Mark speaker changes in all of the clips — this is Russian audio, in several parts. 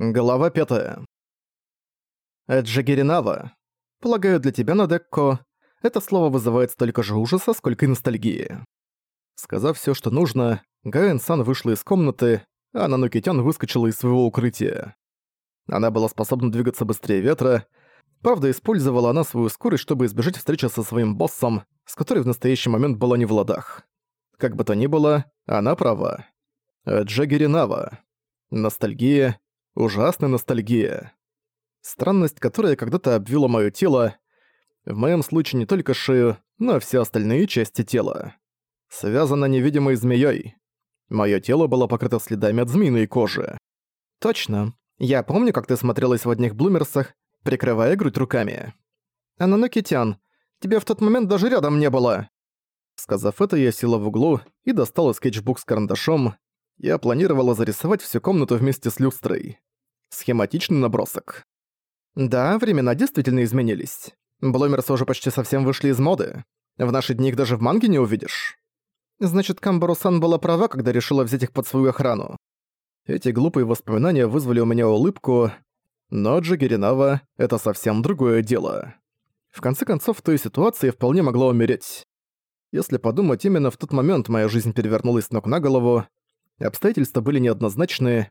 Speaker 1: Глава 5. Эджигеринава. Полагаю, для тебя, Надекко, это слово вызывает столько же ужаса, сколько и ностальгии. Сказав все, что нужно, Гаэн-сан вышла из комнаты, а Нанукитян выскочила из своего укрытия. Она была способна двигаться быстрее ветра, правда, использовала она свою скорость, чтобы избежать встречи со своим боссом, с которой в настоящий момент была не в ладах. Как бы то ни было, она права. Эджигеринава. Ностальгия Ужасная ностальгия. Странность, которая когда-то обвила моё тело, в моем случае не только шею, но и все остальные части тела. Связана невидимой змеей. Моё тело было покрыто следами от змеиной кожи. Точно. Я помню, как ты смотрелась в одних блумерсах, прикрывая грудь руками. Ананокитян, тебя в тот момент даже рядом не было. Сказав это, я села в углу и достала скетчбук с карандашом. Я планировала зарисовать всю комнату вместе с люстрой. Схематичный набросок. Да, времена действительно изменились. Блумерсы уже почти совсем вышли из моды. В наши дни их даже в манге не увидишь. Значит, Камбару-сан была права, когда решила взять их под свою охрану. Эти глупые воспоминания вызвали у меня улыбку, но Джигеринава — это совсем другое дело. В конце концов, в той ситуации вполне могла умереть. Если подумать, именно в тот момент моя жизнь перевернулась ног на голову, обстоятельства были неоднозначные,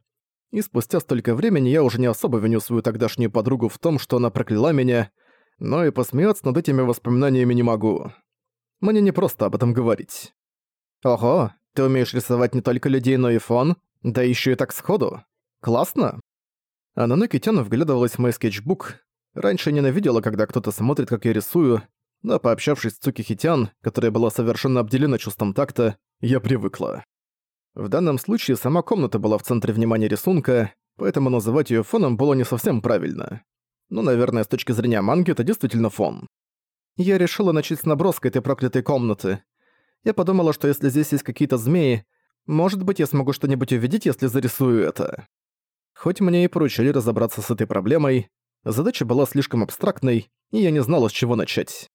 Speaker 1: и спустя столько времени я уже не особо виню свою тогдашнюю подругу в том, что она прокляла меня, но и посмеяться над этими воспоминаниями не могу. Мне не просто об этом говорить. Ого, ты умеешь рисовать не только людей, но и фон, да еще и так сходу. Классно. Ананоки Тяну вглядывалась в мой скетчбук. Раньше ненавидела, когда кто-то смотрит, как я рисую, но пообщавшись с Цуки Хитян, которая была совершенно обделена чувством такта, я привыкла. В данном случае сама комната была в центре внимания рисунка, поэтому называть её фоном было не совсем правильно. Но, наверное, с точки зрения манги это действительно фон. Я решила начать с наброска этой проклятой комнаты. Я подумала, что если здесь есть какие-то змеи, может быть, я смогу что-нибудь увидеть, если зарисую это. Хоть мне и поручили разобраться с этой проблемой, задача была слишком абстрактной, и я не знала, с чего начать.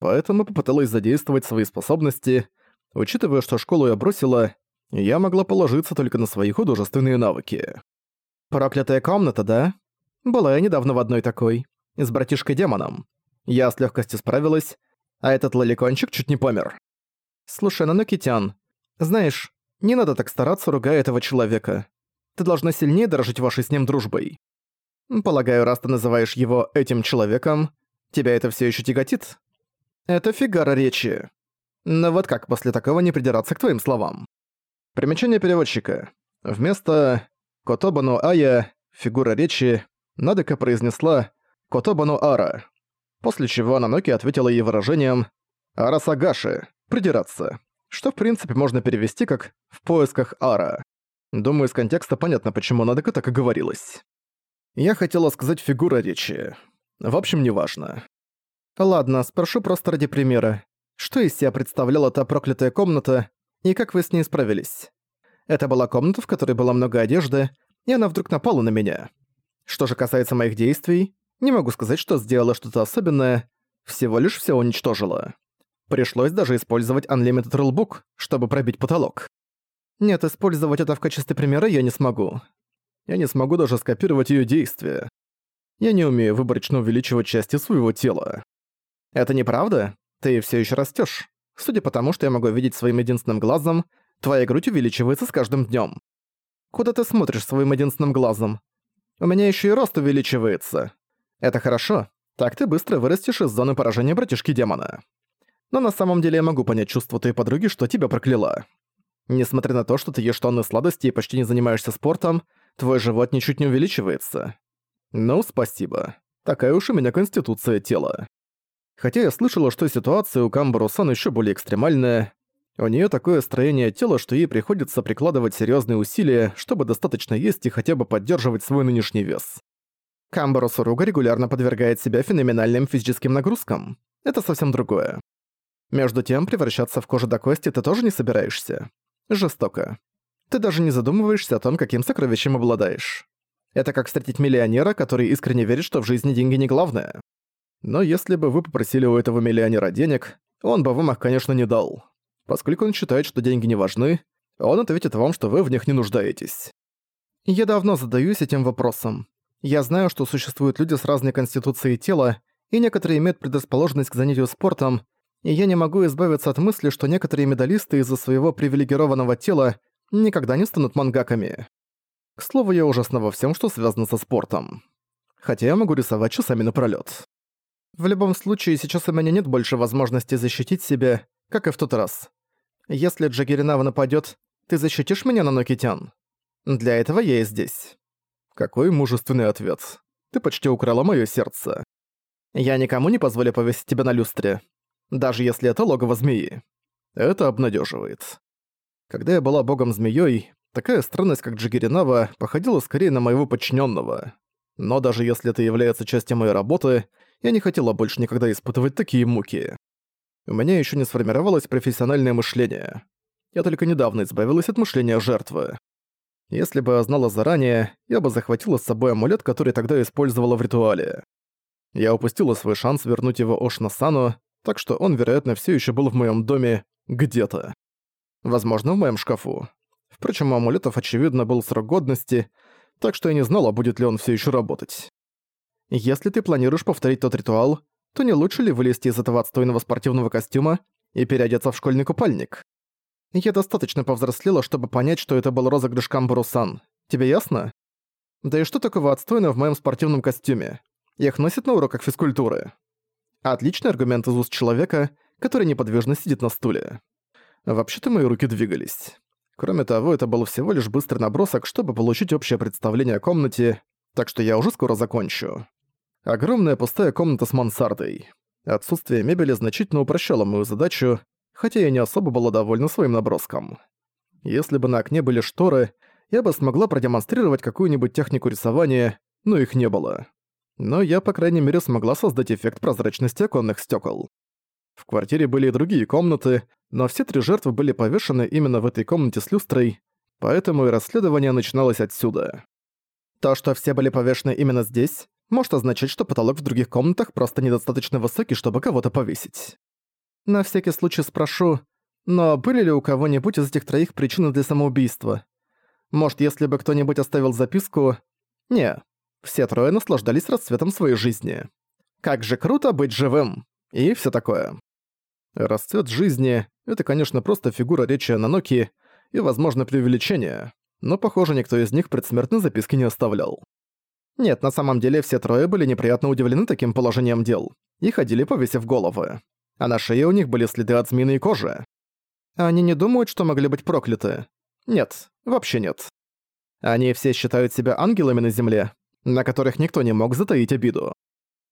Speaker 1: Поэтому попыталась задействовать свои способности. Учитывая, что школу я бросила, я могла положиться только на свои художественные навыки. «Проклятая комната, да? Была я недавно в одной такой. С братишкой-демоном. Я с легкостью справилась, а этот лоликончик чуть не помер. Слушай, Нанокитян, знаешь, не надо так стараться, ругая этого человека. Ты должна сильнее дорожить вашей с ним дружбой. Полагаю, раз ты называешь его этим человеком, тебя это все еще тяготит? Это фигара речи. Но вот как после такого не придираться к твоим словам? Примечание переводчика. Вместо «Котобану Ая» фигура речи Надека произнесла «Котобану Ара», после чего Наноки ответила ей выражением «Арасагаши» — «придираться», что в принципе можно перевести как «в поисках Ара». Думаю, из контекста понятно, почему Надека так и говорилась. Я хотела сказать фигура речи. В общем, неважно. Ладно, спрошу просто ради примера. Что из себя представляла та проклятая комната, и как вы с ней справились? Это была комната, в которой было много одежды, и она вдруг напала на меня. Что же касается моих действий, не могу сказать, что сделала что-то особенное, всего лишь все уничтожила. Пришлось даже использовать Unlimited Rulebook, чтобы пробить потолок. Нет, использовать это в качестве примера я не смогу. Я не смогу даже скопировать ее действия. Я не умею выборочно увеличивать части своего тела. Это неправда? Ты все еще растешь. Судя по тому, что я могу видеть своим единственным глазом, твоя грудь увеличивается с каждым днем. Куда ты смотришь своим единственным глазом? У меня еще и рост увеличивается. Это хорошо. Так ты быстро вырастешь из зоны поражения братишки-демона. Но на самом деле я могу понять чувство твоей подруги, что тебя прокляла. Несмотря на то, что ты ешь тонны сладостей и почти не занимаешься спортом, твой живот ничуть не увеличивается. Ну, спасибо. Такая уж у меня конституция тела. Хотя я слышала, что ситуация у Камбару-сан ещё более экстремальная. У неё такое строение тела, что ей приходится прикладывать серьёзные усилия, чтобы достаточно есть и хотя бы поддерживать свой нынешний вес. Камбару Суруга регулярно подвергает себя феноменальным физическим нагрузкам. Это совсем другое. Между тем, превращаться в кожу до кости ты тоже не собираешься. Жестоко. Ты даже не задумываешься о том, каким сокровищем обладаешь. Это как встретить миллионера, который искренне верит, что в жизни деньги не главное. Но если бы вы попросили у этого миллионера денег, он бы вам их, конечно, не дал. Поскольку он считает, что деньги не важны, он ответит вам, что вы в них не нуждаетесь. Я давно задаюсь этим вопросом. Я знаю, что существуют люди с разной конституцией тела, и некоторые имеют предрасположенность к занятию спортом, и я не могу избавиться от мысли, что некоторые медалисты из-за своего привилегированного тела никогда не станут мангаками. К слову, я ужасно во всем, что связано со спортом. Хотя я могу рисовать часами напролёт. В любом случае, сейчас у меня нет больше возможности защитить себя, как и в тот раз. Если Джагиринава нападёт, ты защитишь меня, Нанокитян? Для этого я и здесь. Какой мужественный ответ. Ты почти украла моё сердце. Я никому не позволю повесить тебя на люстре. Даже если это логово змеи. Это обнадеживает. Когда я была богом-змеёй, такая странность, как Джигиринава, походила скорее на моего подчиненного. Но даже если это является частью моей работы, я не хотела больше никогда испытывать такие муки. У меня еще не сформировалось профессиональное мышление. Я только недавно избавилась от мышления жертвы. Если бы я знала заранее, я бы захватила с собой амулет, который тогда использовала в ритуале. Я упустила свой шанс вернуть его Ошна-сану, так что он, вероятно, все еще был в моем доме где-то. Возможно, в моем шкафу. Впрочем, у амулетов, очевидно, был срок годности, так что я не знала, будет ли он все еще работать. Если ты планируешь повторить тот ритуал, то не лучше ли вылезти из этого отстойного спортивного костюма и переодеться в школьный купальник? Я достаточно повзрослела, чтобы понять, что это был розыгрыш Камбару-сан. Тебе ясно? Да и что такого отстойного в моем спортивном костюме? Их носят на уроках физкультуры. Отличный аргумент из уст человека, который неподвижно сидит на стуле. Вообще-то мои руки двигались. Кроме того, это был всего лишь быстрый набросок, чтобы получить общее представление о комнате, так что я уже скоро закончу. Огромная пустая комната с мансардой. Отсутствие мебели значительно упрощало мою задачу, хотя я не особо была довольна своим наброском. Если бы на окне были шторы, я бы смогла продемонстрировать какую-нибудь технику рисования, но их не было. Но я, по крайней мере, смогла создать эффект прозрачности оконных стекол. В квартире были и другие комнаты, но все три жертвы были повешены именно в этой комнате с люстрой, поэтому и расследование начиналось отсюда. То, что все были повешены именно здесь, может означать, что потолок в других комнатах просто недостаточно высокий, чтобы кого-то повесить. На всякий случай спрошу, но были ли у кого-нибудь из этих троих причины для самоубийства? Может, если бы кто-нибудь оставил записку... Не, все трое наслаждались расцветом своей жизни. Как же круто быть живым! И все такое. Расцвет жизни — это, конечно, просто фигура речи Наноки и, возможно, преувеличение, но, похоже, никто из них предсмертной записки не оставлял. Нет, на самом деле все трое были неприятно удивлены таким положением дел и ходили повесив головы. А на шее у них были следы от змеиной кожи. Они не думают, что могли быть прокляты? Нет, вообще нет. Они все считают себя ангелами на земле, на которых никто не мог затаить обиду.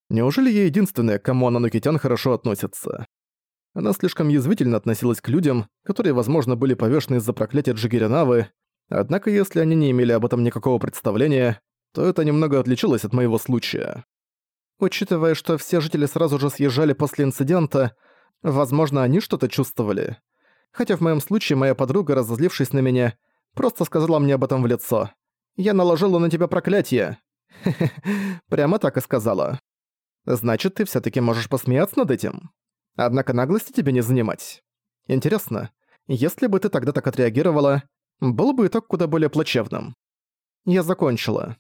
Speaker 1: Неужели я единственная, к кому Ананукитян хорошо относится? Она слишком язвительно относилась к людям, которые, возможно, были повешены из-за проклятия Джигиринавы, однако если они не имели об этом никакого представления, то это немного отличалось от моего случая. Учитывая, что все жители сразу же съезжали после инцидента, возможно, они что-то чувствовали. Хотя в моем случае моя подруга, разозлившись на меня, просто сказала мне об этом в лицо. «Я наложила на тебя проклятие». Прямо так и сказала. «Значит, ты всё-таки можешь посмеяться над этим? Однако наглости тебе не занимать. Интересно, если бы ты тогда так отреагировала, был бы итог куда более плачевным. Я закончила.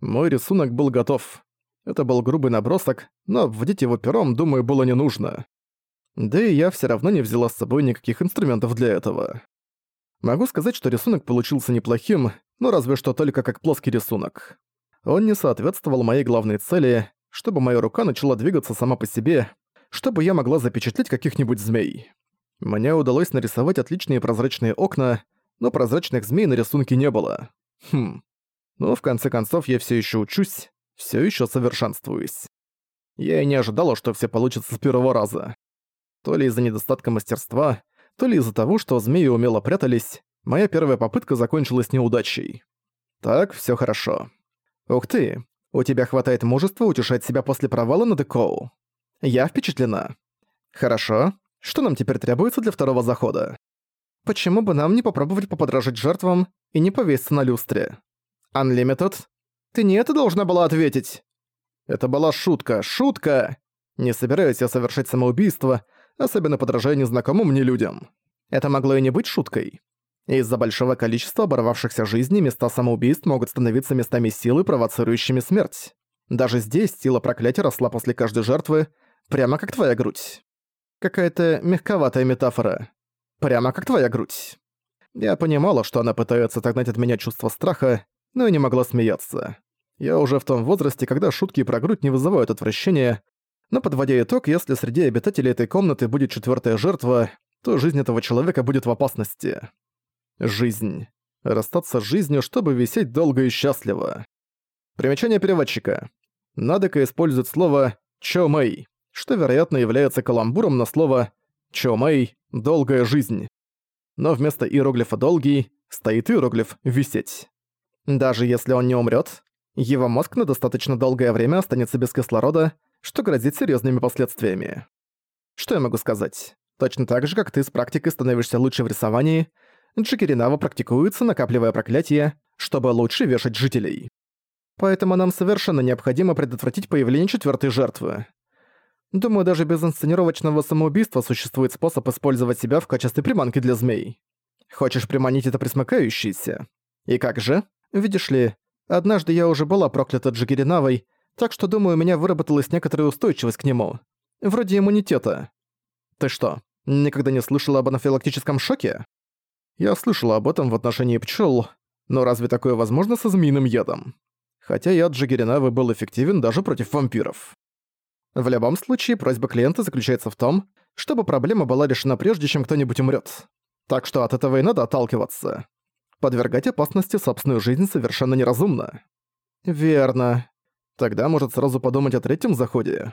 Speaker 1: Мой рисунок был готов. Это был грубый набросок, но обводить его пером, думаю, было не нужно. Да и я все равно не взяла с собой никаких инструментов для этого. Могу сказать, что рисунок получился неплохим, но разве что только как плоский рисунок. Он не соответствовал моей главной цели, чтобы моя рука начала двигаться сама по себе, чтобы я могла запечатлеть каких-нибудь змей. Мне удалось нарисовать отличные прозрачные окна, но прозрачных змей на рисунке не было. Хм, но в конце концов я все еще учусь, все еще совершенствуюсь. Я и не ожидала, что все получится с первого раза. То ли из-за недостатка мастерства, то ли из-за того, что змеи умело прятались, моя первая попытка закончилась неудачей. Так, все хорошо. Ух ты, у тебя хватает мужества утешать себя после провала на Декоу. Я впечатлена. Хорошо. Что нам теперь требуется для второго захода? Почему бы нам не попробовать поподражать жертвам и не повеситься на люстре? Unlimited? Ты не это должна была ответить? Это была шутка, шутка! Не собираюсь я совершать самоубийство, особенно подражая незнакомым мне людям. Это могло и не быть шуткой. Из-за большого количества оборвавшихся жизней места самоубийств могут становиться местами силы, провоцирующими смерть. Даже здесь сила проклятия росла после каждой жертвы, прямо как твоя грудь. Какая-то мягковатая метафора. Прямо как твоя грудь. Я понимала, что она пытается отогнать от меня чувство страха, но и не могла смеяться. Я уже в том возрасте, когда шутки про грудь не вызывают отвращения, но подводя итог, если среди обитателей этой комнаты будет четвертая жертва, то жизнь этого человека будет в опасности. Жизнь. Расстаться с жизнью, чтобы висеть долго и счастливо. Примечание переводчика. Надека использует слово «чо мэй», что, вероятно, является каламбуром на слово «чо мэй» — «долгая жизнь». Но вместо иероглифа «долгий» стоит иероглиф «висеть». Даже если он не умрет, его мозг на достаточно долгое время останется без кислорода, что грозит серьезными последствиями. Что я могу сказать? Точно так же, как ты с практикой становишься лучше в рисовании, Джикеринава практикуется, накапливая проклятия, чтобы лучше вешать жителей. Поэтому нам совершенно необходимо предотвратить появление четвертой жертвы. Думаю, даже без инсценировочного самоубийства существует способ использовать себя в качестве приманки для змей. Хочешь приманить это присмыкающееся? И как же? Видишь ли, однажды я уже была проклята Джигеринавой, так что, думаю, у меня выработалась некоторая устойчивость к нему. Вроде иммунитета. Ты что, никогда не слышала об анафилактическом шоке? Я слышала об этом в отношении пчел, но разве такое возможно со змеиным ядом? Хотя яд Джигеринавы был эффективен даже против вампиров. В любом случае, просьба клиента заключается в том, чтобы проблема была решена прежде, чем кто-нибудь умрет. Так что от этого и надо отталкиваться. Подвергать опасности собственную жизнь совершенно неразумно. Верно. Тогда может сразу подумать о третьем заходе.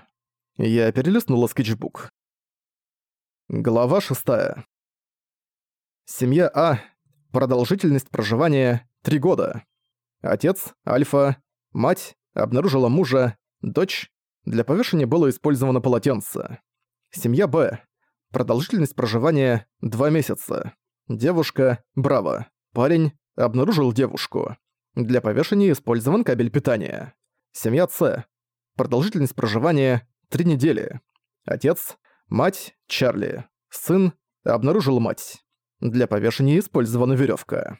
Speaker 1: Я перелистнула скетчбук. Глава 6. Семья А. Продолжительность проживания – 3 года. Отец – Альфа. Мать – обнаружила мужа. Дочь – для повешения было использовано полотенце. Семья Б. Продолжительность проживания – 2 месяца. Девушка – Браво. Парень – обнаружил девушку. Для повешения использован кабель питания. Семья С. Продолжительность проживания – 3 недели. Отец, мать, Чарли. Сын, обнаружил мать. Для повешения использована веревка.